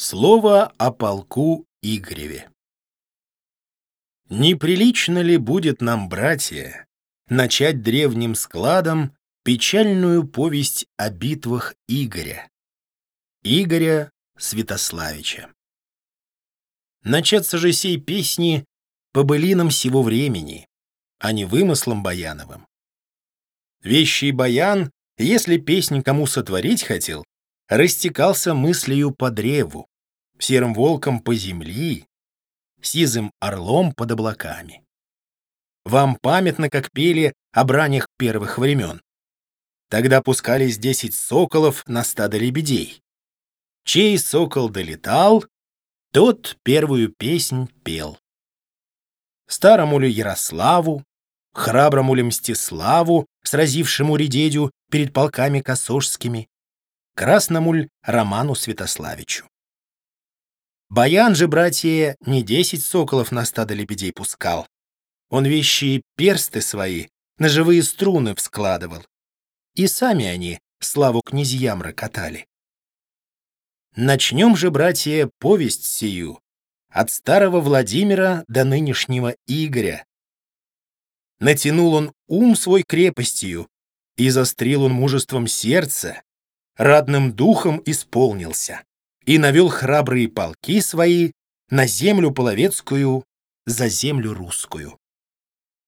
Слово о полку Игореве. Неприлично ли будет нам, братья, начать древним складом печальную повесть о битвах Игоря, Игоря Святославича? Начаться же сей песни по былинам сего времени, а не вымыслом Баяновым. Вещий Баян, если песнь кому сотворить хотел, растекался мыслью по древу, серым волком по земли, сизым орлом под облаками. Вам памятно, как пели о бранях первых времен. Тогда пускались десять соколов на стадо лебедей. Чей сокол долетал, тот первую песнь пел. Старому ли Ярославу, храброму ли Мстиславу, сразившему Редедю перед полками косожскими, красному ль Роману Святославичу. Баян же, братья, не десять соколов на стадо лебедей пускал. Он вещи персты свои на живые струны вскладывал. И сами они славу князьям рокотали. Начнем же, братья, повесть сию от старого Владимира до нынешнего Игоря. Натянул он ум свой крепостью, и застрил он мужеством сердца, радным духом исполнился и навел храбрые полки свои на землю половецкую, за землю русскую.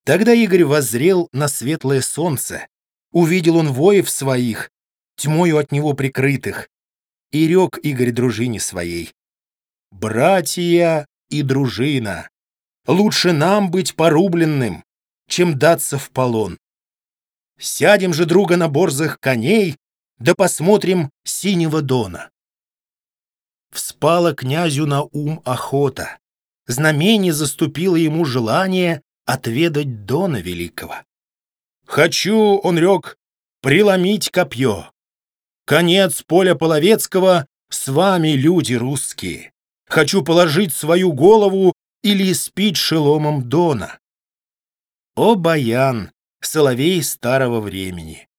Тогда Игорь воззрел на светлое солнце, увидел он воев своих, тьмою от него прикрытых, и рек Игорь дружине своей. «Братья и дружина, лучше нам быть порубленным, чем даться в полон. Сядем же друга на борзых коней, да посмотрим синего дона. Вспала князю на ум охота. Знамение заступило ему желание отведать Дона Великого. «Хочу, — он рек, — преломить копье. Конец поля Половецкого с вами, люди русские. Хочу положить свою голову или спить шеломом Дона». О, Баян, соловей старого времени!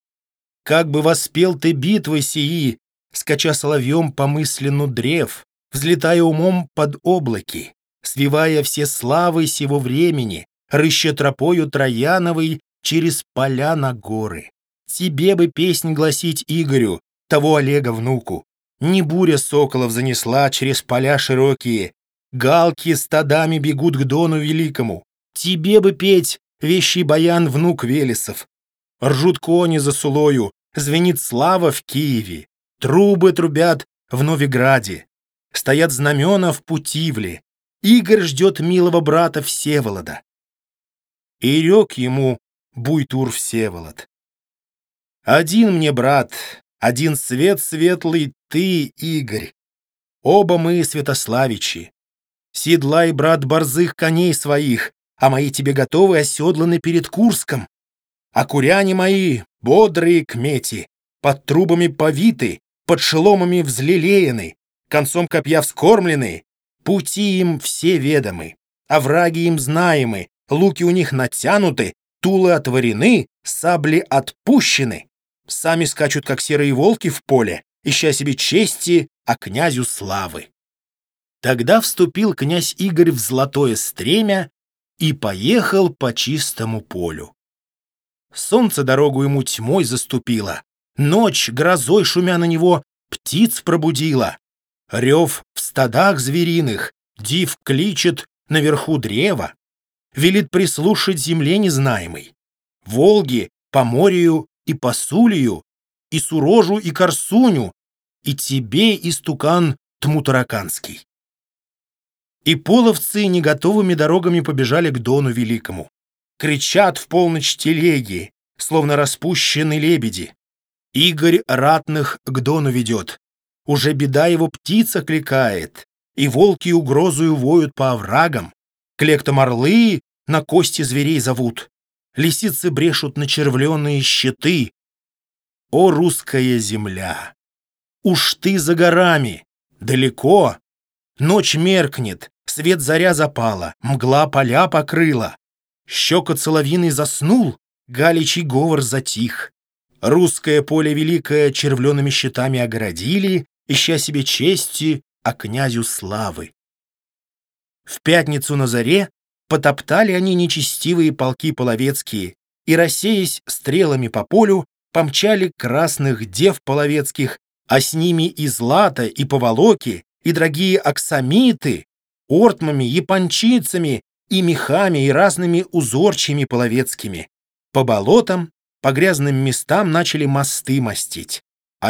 Как бы воспел ты битвы сии, скача соловьем по мысленну древ, взлетая умом под облаки, свивая все славы сего времени, рыща тропою Трояновой через поля на горы. Тебе бы песнь гласить Игорю, того Олега внуку. Не буря соколов занесла через поля широкие, галки стадами бегут к Дону Великому. Тебе бы петь, вещий баян внук Велесов. Ржут кони за Сулою, звенит слава в Киеве. Трубы трубят в Новиграде. Стоят знамена в Путивле. Игорь ждет милого брата Всеволода. И рек ему Буйтур Всеволод. Один мне брат, один свет светлый ты, Игорь. Оба мы Святославичи. Седлай, брат, борзых коней своих, а мои тебе готовы оседланы перед Курском. А куряне мои, бодрые кмети, под трубами повиты, под шеломами взлелеяны, концом копья вскормлены, пути им все ведомы, овраги им знаемы, луки у них натянуты, тулы отворены, сабли отпущены. Сами скачут, как серые волки в поле, ища себе чести, а князю славы. Тогда вступил князь Игорь в золотое стремя и поехал по чистому полю. Солнце дорогу ему тьмой заступило, Ночь, грозой шумя на него, птиц пробудила. Рев в стадах звериных, див кличет наверху древа. Велит прислушать земле незнаемой. Волги по морю и по сулию, и сурожу, и корсуню, и тебе, истукан тмутараканский. И половцы неготовыми дорогами побежали к Дону Великому. Кричат в полночь телеги, словно распущенные лебеди. Игорь ратных к Дону ведет. Уже беда его птица кликает, и волки угрозую воют по оврагам. Клектом орлы на кости зверей зовут. Лисицы брешут на червленные щиты. О, русская земля! Уж ты за горами, далеко. Ночь меркнет, свет заря запала, мгла поля покрыла. Щека соловиный заснул, галичий говор затих. Русское поле великое червленными щитами оградили, ища себе чести, а князю славы. В пятницу на заре потоптали они нечестивые полки половецкие и, рассеясь стрелами по полю, помчали красных дев половецких, а с ними и злато, и поволоки, и дорогие аксамиты, ортмами, япончицами, и мехами, и разными узорчими половецкими. По болотам, по грязным местам начали мосты мастить.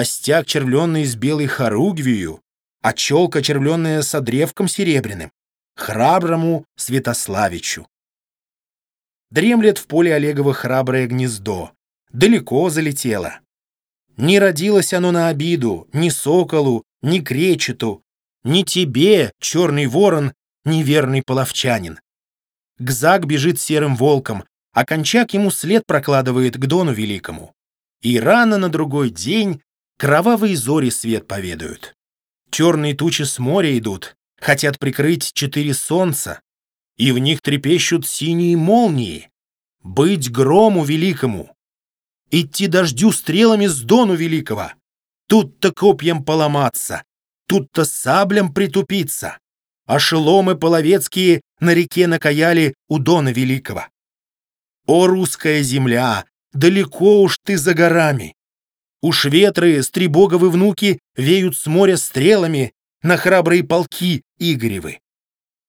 Стяг червленный с белой хоругвию, а челка червленная с одревком серебряным, храброму Святославичу. Дремлет в поле Олегово храброе гнездо, далеко залетело. Не родилось оно на обиду ни соколу, ни кречету, ни тебе, черный ворон, неверный половчанин. Гзак бежит серым волком, а Кончак ему след прокладывает к Дону Великому. И рано на другой день кровавые зори свет поведают. Черные тучи с моря идут, хотят прикрыть четыре солнца, и в них трепещут синие молнии. Быть грому великому, идти дождю стрелами с Дону Великого. Тут-то копьем поломаться, тут-то саблям притупиться. А шеломы половецкие на реке накаяли у Дона Великого. О, русская земля, далеко уж ты за горами! Уж ветры, стребоговы внуки, веют с моря стрелами на храбрые полки Игоревы.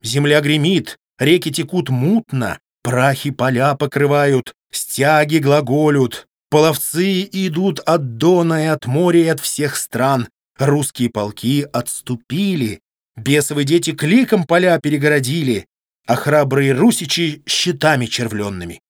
Земля гремит, реки текут мутно, прахи поля покрывают, стяги глаголют, половцы идут от Дона и от моря и от всех стран, русские полки отступили, бесовые дети кликом поля перегородили, а храбрые русичи щитами червленными.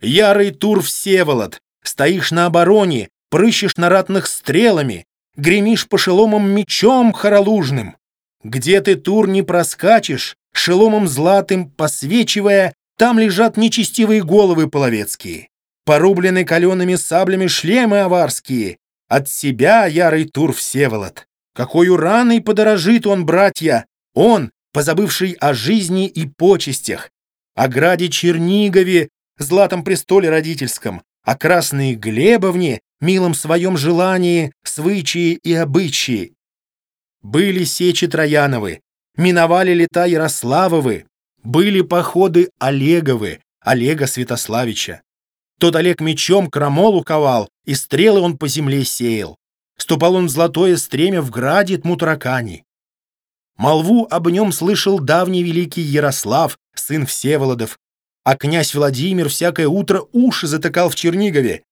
Ярый Тур Всеволод, стоишь на обороне, прыщешь на ратных стрелами, гремишь по шеломам мечом хоролужным. Где ты, Тур, не проскачешь, шеломом златым посвечивая, там лежат нечестивые головы половецкие. Порублены калеными саблями шлемы аварские. От себя ярый Тур Всеволод. Какой раной подорожит он, братья, он, позабывший о жизни и почестях, о граде Чернигове, златом престоле родительском, о красной Глебовне, милом своем желании, свычии и обычаи. Были сечи Трояновы, миновали лета Ярославовы, были походы Олеговы, Олега Святославича. Тот Олег мечом крамолу ковал, и стрелы он по земле сеял. Ступал он в золотое стремя в граде Тмутаракани. Молву об нем слышал давний великий Ярослав, сын Всеволодов, а князь Владимир всякое утро уши затыкал в Чернигове.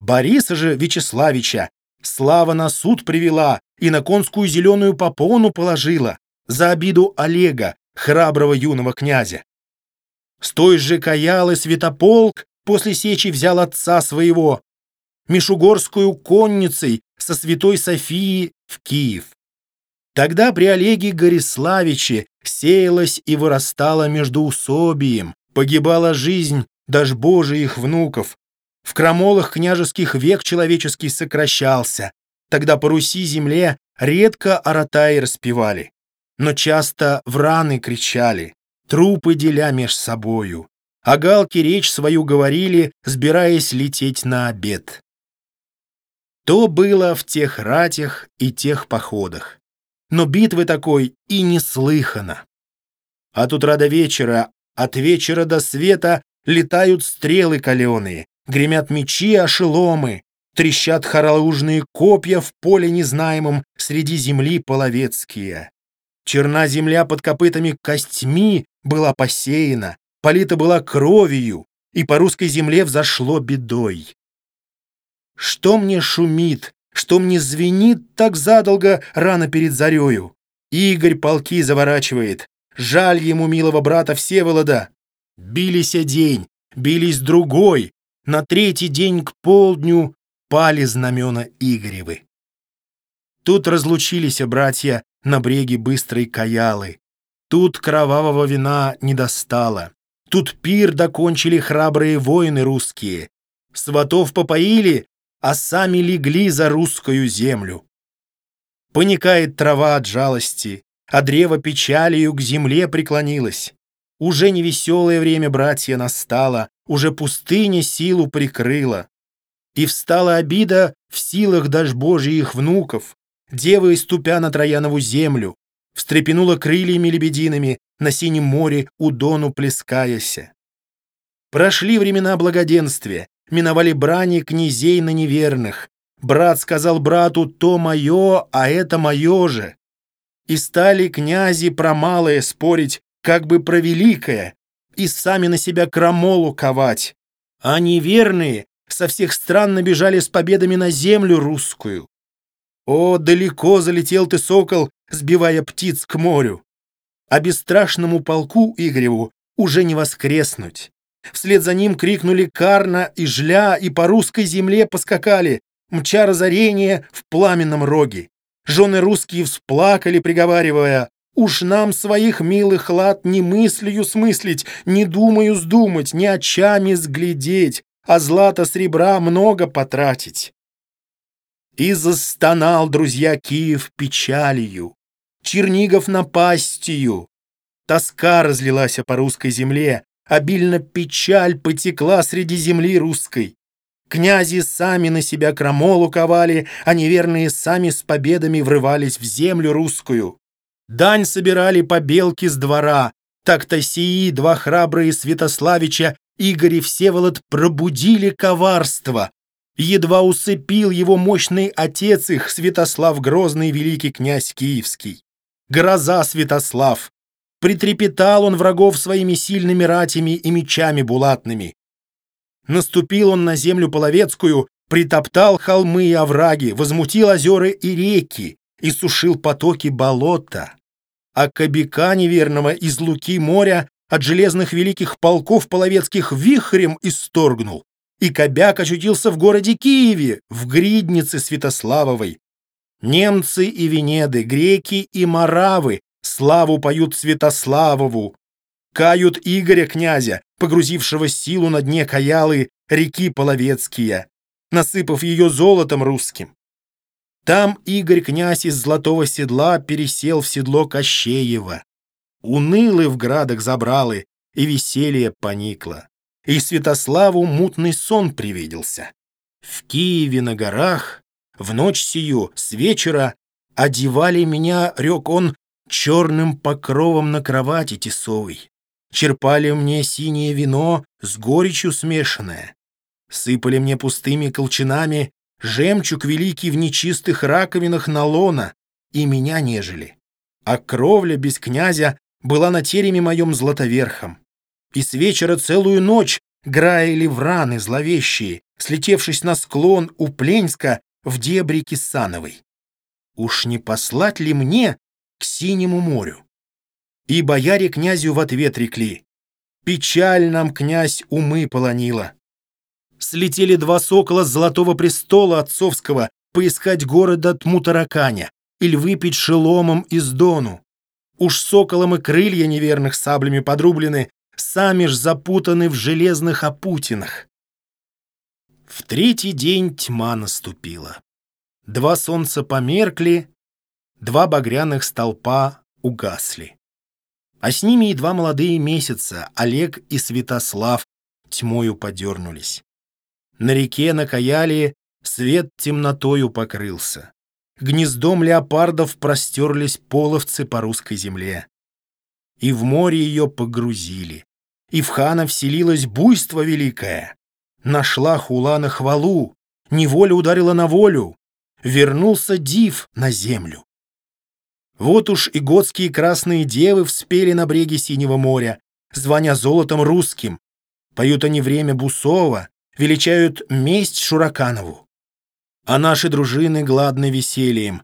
Бориса же Вячеславича слава на суд привела и на конскую зеленую попону положила за обиду Олега, храброго юного князя. С той же Каялы Святополк после сечи взял отца своего, Мишугорскую конницей со святой Софии в Киев. Тогда при Олеге Гориславиче сеялась и вырастала между усобием, Погибала жизнь даже божиих внуков. В крамолах княжеских век человеческий сокращался. Тогда по Руси земле редко аратаи распевали, но часто в раны кричали, трупы деля меж собою. А галки речь свою говорили, сбираясь лететь на обед. То было в тех ратях и тех походах. Но битвы такой и не слыхано. От утра до вечера от вечера до света летают стрелы каленые, гремят мечи ошеломы, трещат хоролужные копья в поле незнаемом среди земли половецкие. Черна земля под копытами костьми была посеяна, полита была кровью, и по русской земле взошло бедой. Что мне шумит, что мне звенит так задолго рано перед зарею? Игорь полки заворачивает, Жаль ему милого брата Всеволода. Бились день, бились другой. На третий день к полдню пали знамена Игоревы. Тут разлучились братья на бреге быстрой Каялы. Тут кровавого вина не достало. Тут пир докончили храбрые воины русские. Сватов попоили, а сами легли за русскую землю. Поникает трава от жалости, а древо печалью к земле преклонилось. Уже невеселое время, братья, настало, уже пустыня силу прикрыла. И встала обида в силах даже божьих внуков, девы, ступя на Троянову землю, встрепенула крыльями лебедиными, на синем море у дону плескаяся. Прошли времена благоденствия, миновали брани князей на неверных. Брат сказал брату, то мое, а это мое же. И стали князи про малое спорить, как бы про великое, и сами на себя крамолу ковать. А неверные со всех стран набежали с победами на землю русскую. О, далеко залетел ты, сокол, сбивая птиц к морю. А бесстрашному полку Игореву уже не воскреснуть. Вслед за ним крикнули Карна и Жля, и по русской земле поскакали, мча разорение в пламенном роге. Жены русские всплакали, приговаривая, «Уж нам своих милых лад не мыслью смыслить, не думаю сдумать, не очами сглядеть, а злато сребра много потратить». И застонал, друзья, Киев печалью, Чернигов напастью. Тоска разлилась по русской земле, обильно печаль потекла среди земли русской. Князи сами на себя крамолу ковали, а неверные сами с победами врывались в землю русскую. Дань собирали по белке с двора. Так-то сии два храбрые Святославича Игорь и Всеволод пробудили коварство. Едва усыпил его мощный отец их, Святослав Грозный, великий князь Киевский. Гроза Святослав. Притрепетал он врагов своими сильными ратями и мечами булатными. Наступил он на землю половецкую, притоптал холмы и овраги, возмутил озера и реки, и сушил потоки болота. А кобяка неверного из луки моря от железных великих полков половецких вихрем исторгнул, и кобяк очутился в городе Киеве, в гриднице Святославовой. Немцы и Венеды, греки и маравы славу поют Святославову, кают Игоря князя, погрузившего силу на дне Каялы реки Половецкие, насыпав ее золотом русским. Там Игорь князь из золотого седла пересел в седло Кощеева. Унылы в градах забралы, и веселье поникло. И Святославу мутный сон привиделся. В Киеве на горах, в ночь сию, с вечера, одевали меня, рек он, черным покровом на кровати тесовой. Черпали мне синее вино с горечью смешанное. Сыпали мне пустыми колчанами жемчуг великий в нечистых раковинах налона, и меня нежели. А кровля без князя была на тереме моем златоверхом. И с вечера целую ночь граили враны зловещие, слетевшись на склон у Пленьска в дебри Кисановой. Уж не послать ли мне к синему морю? И бояре князю в ответ рекли. Печаль нам, князь, умы полонила слетели два сокола с золотого престола отцовского поискать города Тмутараканя или выпить шеломом из Дону. Уж соколом и крылья неверных саблями подрублены, сами ж запутаны в железных опутинах. В третий день тьма наступила. Два солнца померкли, два багряных столпа угасли. А с ними и два молодые месяца, Олег и Святослав, тьмою подернулись. На реке на Каяле свет темнотою покрылся. Гнездом леопардов простерлись половцы по русской земле. И в море ее погрузили. И в хана вселилось буйство великое. Нашла хула на хвалу, неволя ударила на волю. Вернулся див на землю. Вот уж и готские красные девы вспели на бреге Синего моря, звоня золотом русским. Поют они время Бусова, величают месть Шураканову. А наши дружины гладны весельем.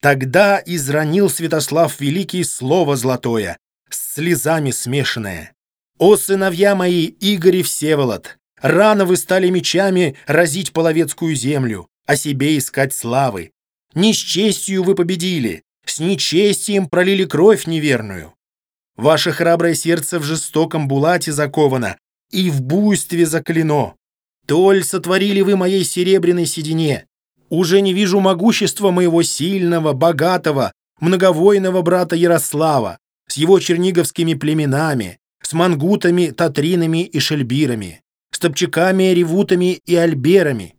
Тогда изранил Святослав Великий слово золотое, с слезами смешанное. «О, сыновья мои, Игорь и Всеволод, рано вы стали мечами разить половецкую землю, о себе искать славы. Не с честью вы победили, с нечестием пролили кровь неверную. Ваше храброе сердце в жестоком булате заковано и в буйстве заклено. Толь сотворили вы моей серебряной седине. Уже не вижу могущества моего сильного, богатого, многовойного брата Ярослава с его черниговскими племенами, с мангутами, татринами и шельбирами, с топчаками, ревутами и альберами.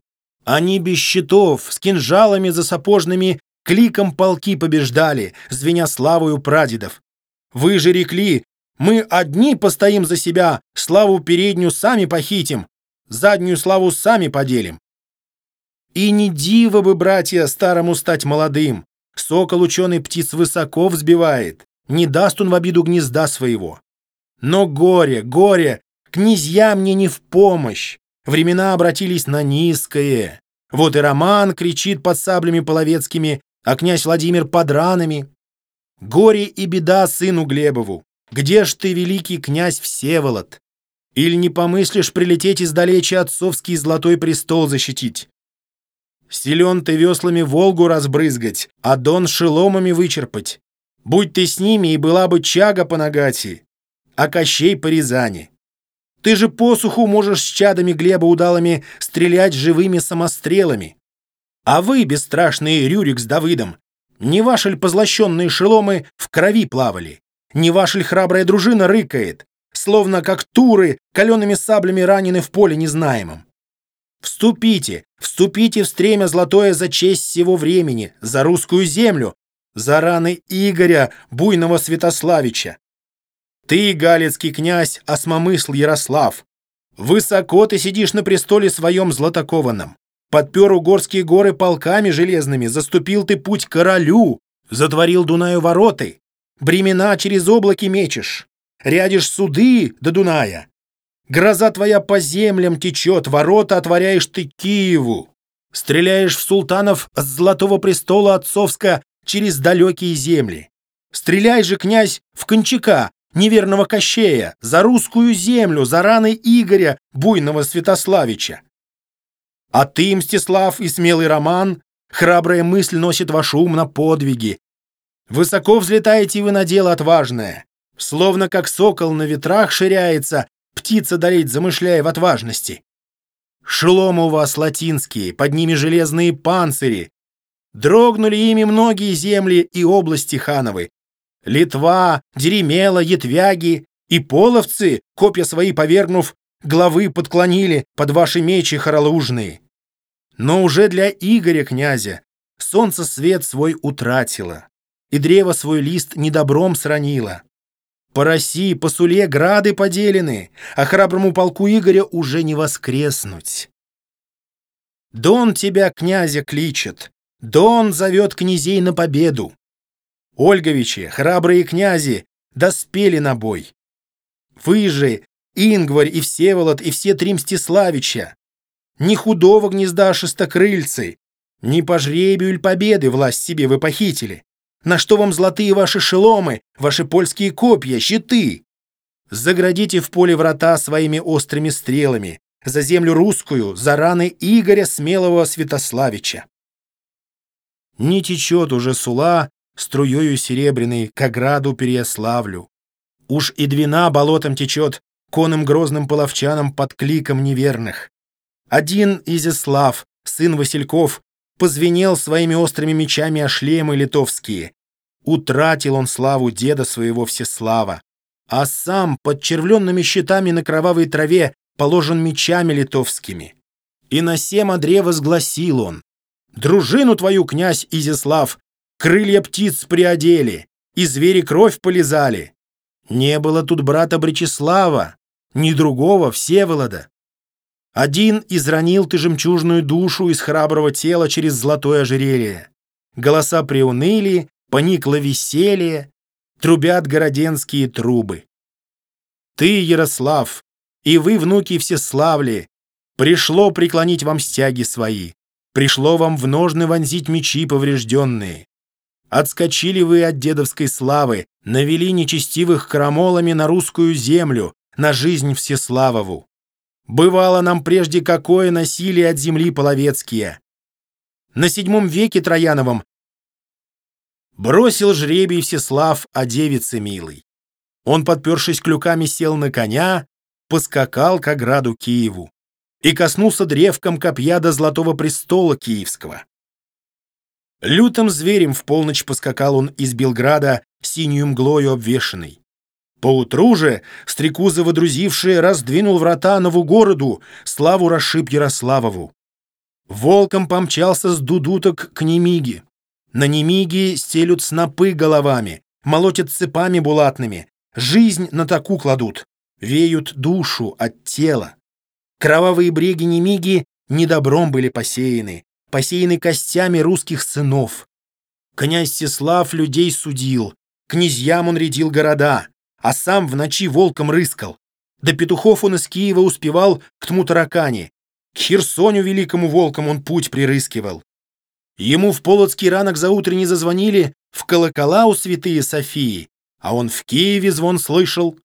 Они без щитов, с кинжалами за сапожными кликом полки побеждали, звеня славою прадедов. Вы же рекли, мы одни постоим за себя, славу переднюю сами похитим, заднюю славу сами поделим. И не диво бы, братья, старому стать молодым. Сокол ученый птиц высоко взбивает, не даст он в обиду гнезда своего. Но горе, горе, князья мне не в помощь. Времена обратились на низкое. Вот и Роман кричит под саблями половецкими, а князь Владимир под ранами. Горе и беда сыну Глебову. Где ж ты, великий князь Всеволод? Или не помыслишь прилететь издалече отцовский золотой престол защитить? Силен ты веслами Волгу разбрызгать, а Дон шеломами вычерпать. Будь ты с ними, и была бы чага по Нагати, а Кощей по Рязани. Ты же посуху можешь с чадами Глеба удалами стрелять живыми самострелами. А вы, бесстрашные Рюрик с Давыдом, не ваши ль позлощенные шеломы в крови плавали? Не ваша ль храбрая дружина рыкает, словно как туры калеными саблями ранены в поле незнаемом? Вступите, вступите в стремя золотое за честь всего времени, за русскую землю, за раны Игоря, буйного Святославича. Ты, галицкий князь, осмомысл Ярослав, высоко ты сидишь на престоле своем златокованном. Подпер угорские горы полками железными, заступил ты путь королю, затворил Дунаю вороты, бремена через облаки мечешь, рядишь суды до Дуная, Гроза твоя по землям течет, ворота отворяешь ты Киеву. Стреляешь в султанов с золотого престола отцовска через далекие земли. Стреляй же, князь, в Кончака, неверного Кощея, за русскую землю, за раны Игоря, буйного Святославича. А ты, Мстислав и смелый Роман, храбрая мысль носит ваш ум на подвиги. Высоко взлетаете вы на дело отважное, словно как сокол на ветрах ширяется, птица долеть замышляя в отважности. Шломы у вас латинские, под ними железные панцири. Дрогнули ими многие земли и области хановы. Литва, Деремела, Етвяги и половцы, копья свои повергнув, главы подклонили под ваши мечи хоролужные. Но уже для Игоря князя солнце свет свой утратило, и древо свой лист недобром сранило. По России, по Суле грады поделены, а храброму полку Игоря уже не воскреснуть. Дон тебя, князя, кличет, Дон зовет князей на победу. Ольговичи, храбрые князи, доспели на бой. Вы же, Ингварь и Всеволод, и все три Мстиславича, ни худого гнезда шестокрыльцы, ни по жребию или победы власть себе вы похитили. На что вам золотые ваши шеломы, ваши польские копья, щиты? Заградите в поле врата своими острыми стрелами, за землю русскую, за раны Игоря Смелого Святославича. Не течет уже сула струёю серебряной к ограду Переяславлю. Уж и двина болотом течет конным грозным половчанам под кликом неверных. Один Изяслав, сын Васильков, позвенел своими острыми мечами о шлемы литовские. Утратил он славу деда своего Всеслава, а сам под червленными щитами на кровавой траве положен мечами литовскими. И на сем одре возгласил он, «Дружину твою, князь Изяслав, крылья птиц приодели, и звери кровь полизали. Не было тут брата Бречеслава, ни другого Всеволода. Один изранил ты жемчужную душу из храброго тела через золотое ожерелье. Голоса приуныли, поникло веселье, трубят городенские трубы. Ты, Ярослав, и вы, внуки всеславли, пришло преклонить вам стяги свои, пришло вам в ножны вонзить мечи поврежденные. Отскочили вы от дедовской славы, навели нечестивых крамолами на русскую землю, на жизнь всеславову. Бывало нам прежде какое насилие от земли половецкие. На седьмом веке Трояновом бросил жребий Всеслав о девице милой. Он, подпершись клюками, сел на коня, поскакал к ограду Киеву и коснулся древком копья до золотого престола киевского. Лютым зверем в полночь поскакал он из Белграда, синюю мглою обвешанный. Поутру же, стрекузы водрузившие, раздвинул врата Новогороду, славу расшиб Ярославову. Волком помчался с Дудуток к Немиге. На немиги стелют снопы головами, молотят цепами булатными, жизнь на таку кладут, веют душу от тела. Кровавые бреги немиги недобром были посеяны, посеяны костями русских сынов. Князь Сеслав людей судил, князьям он рядил города, а сам в ночи волком рыскал. До петухов он из Киева успевал к тму таракане, к Херсоню великому волком он путь прирыскивал. Ему в Полоцкий ранок заутренне зазвонили в колокола у святые Софии, а он в Киеве звон слышал.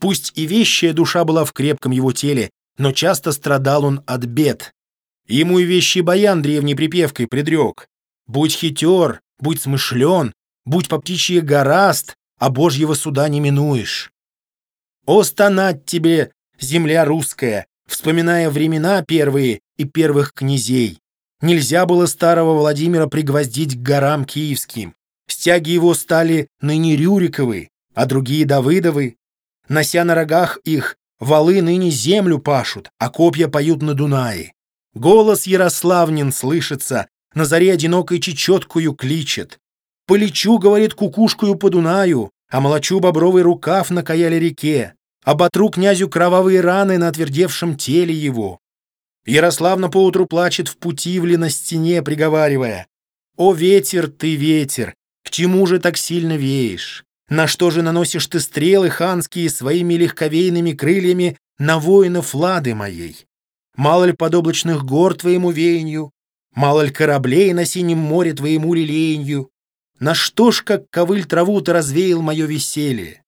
Пусть и вещая душа была в крепком его теле, но часто страдал он от бед. Ему и вещий баян древней припевкой предрек. «Будь хитер, будь смышлен, будь по птичье гораст, а Божьего суда не минуешь». «О, стонать тебе, земля русская, вспоминая времена первые и первых князей. Нельзя было старого Владимира пригвоздить к горам киевским. Стяги его стали ныне Рюриковы, а другие Давыдовы. Нося на рогах их, валы ныне землю пашут, а копья поют на Дунае. Голос Ярославнин слышится, на заре одинокой чечеткую кличет. Полечу, говорит, кукушкою по Дунаю, а молочу бобровый рукав на каяле реке, оботру князю кровавые раны на отвердевшем теле его. Ярославна поутру плачет в путивле на стене, приговаривая, «О, ветер ты, ветер, к чему же так сильно веешь? На что же наносишь ты стрелы ханские своими легковейными крыльями на воинов лады моей? Мало ли подоблачных гор твоему веянию, мало ли кораблей на синем море твоему лилеянью? На что ж, как ковыль траву ты развеял мое веселье?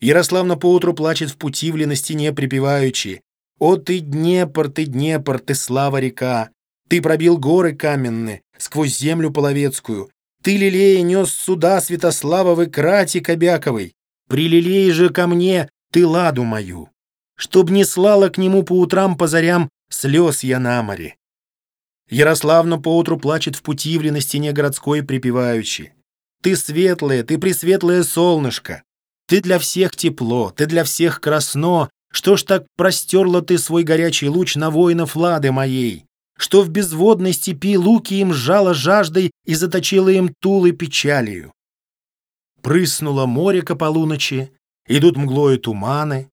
Ярославна поутру плачет в путивле на стене припеваючи. «О ты, Днепр, ты Днепр, ты слава река! Ты пробил горы каменные, сквозь землю половецкую. Ты, лилея, нес суда Святославовы крати Кобяковой. Прилилей же ко мне ты ладу мою, чтоб не слала к нему по утрам по зарям слез я на море». Ярославна поутру плачет в путивле на стене городской припеваючи. «Ты светлое, ты пресветлое солнышко, ты для всех тепло, ты для всех красно. Что ж так простерла ты свой горячий луч на воинов лады моей? Что в безводной степи луки им сжала жаждой и заточила им тулы печалью? Прыснуло море ко полуночи, идут мглою туманы.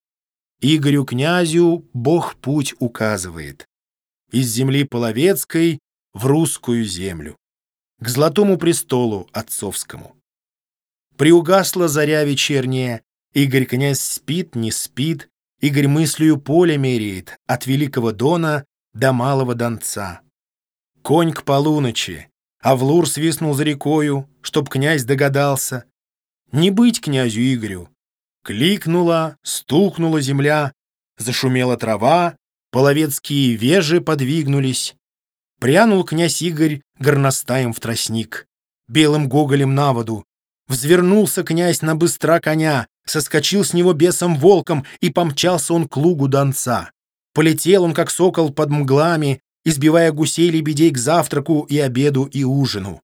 Игорю князю Бог путь указывает. Из земли половецкой в русскую землю. К золотому престолу отцовскому. Приугасла заря вечерняя, Игорь князь спит, не спит, Игорь мыслью поле меряет От великого Дона до малого Донца. Конь к полуночи, а Влур свистнул за рекою, Чтоб князь догадался. Не быть князю Игорю. Кликнула, стукнула земля, Зашумела трава, Половецкие вежи подвигнулись. Прянул князь Игорь горностаем в тростник, Белым гоголем на воду, Взвернулся князь на быстра коня, соскочил с него бесом-волком, и помчался он к лугу донца. Полетел он, как сокол, под мглами, избивая гусей-лебедей к завтраку и обеду и ужину.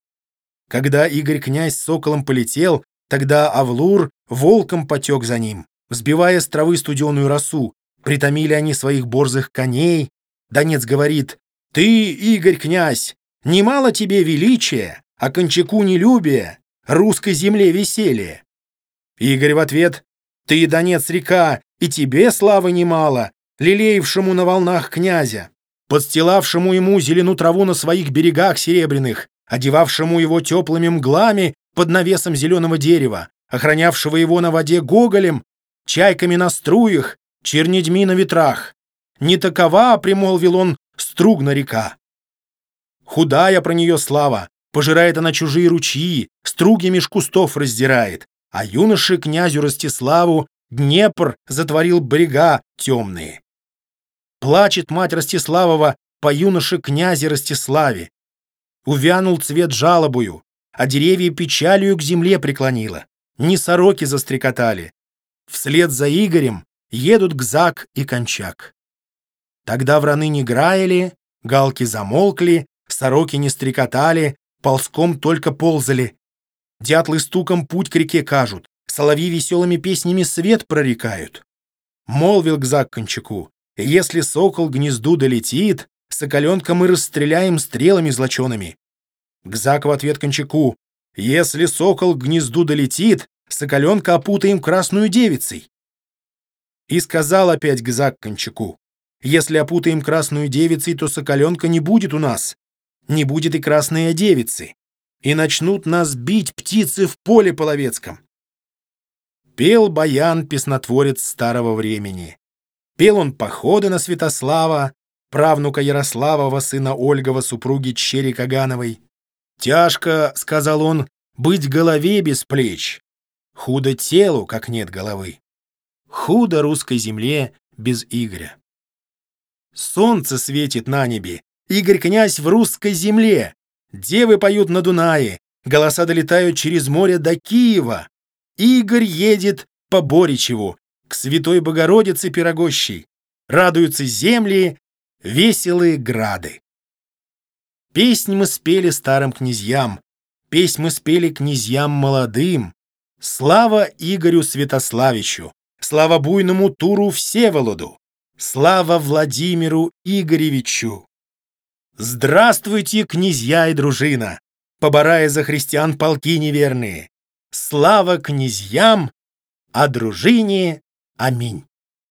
Когда Игорь-князь с соколом полетел, тогда Авлур волком потек за ним, взбивая с травы студеную росу. Притомили они своих борзых коней. Донец говорит, «Ты, Игорь-князь, немало тебе величия, а кончаку нелюбия, русской земле веселье. Игорь в ответ, «Ты, Донец, река, и тебе славы немало, лелеевшему на волнах князя, подстилавшему ему зелену траву на своих берегах серебряных, одевавшему его теплыми мглами под навесом зеленого дерева, охранявшего его на воде гоголем, чайками на струях, чернедьми на ветрах. Не такова, примолвил он, стругна река. Худая про нее слава, Пожирает она чужие ручьи, струги меж кустов раздирает, а юноше князю Ростиславу Днепр затворил брега темные. Плачет мать Ростиславова по юноше князе Ростиславе. Увянул цвет жалобою, а деревья печалью к земле преклонила. Ни сороки застрекотали. Вслед за Игорем едут Гзак и Кончак. Тогда враны не граяли, галки замолкли, сороки не стрекотали, ползком только ползали. Дятлы стуком путь к реке кажут, соловьи веселыми песнями свет прорекают. Молвил Гзак Кончаку, если сокол к гнезду долетит, соколенка мы расстреляем стрелами злочеными. Гзак в ответ Кончаку. Если сокол к гнезду долетит, соколенка опутаем красную девицей. И сказал опять Гзак Кончаку. Если опутаем красную девицей, то соколенка не будет у нас. Не будет и красной девицы. И начнут нас бить птицы в поле половецком. Пел баян песнотворец старого времени. Пел он походы на Святослава, правнука Ярославова, сына Ольгова, супруги Чери Кагановой. «Тяжко, — сказал он, — быть голове без плеч. Худо телу, как нет головы. Худо русской земле без Игоря. Солнце светит на небе, Игорь-князь в русской земле. Девы поют на Дунае, голоса долетают через море до Киева. Игорь едет по Боричеву, к Святой Богородице Пирогощей. Радуются земли, веселые грады. Песнь мы спели старым князьям, песнь мы спели князьям молодым. Слава Игорю Святославичу, слава буйному Туру Всеволоду, слава Владимиру Игоревичу. Здравствуйте, князья и дружина, поборая за христиан полки неверные. Слава князьям, а дружине аминь.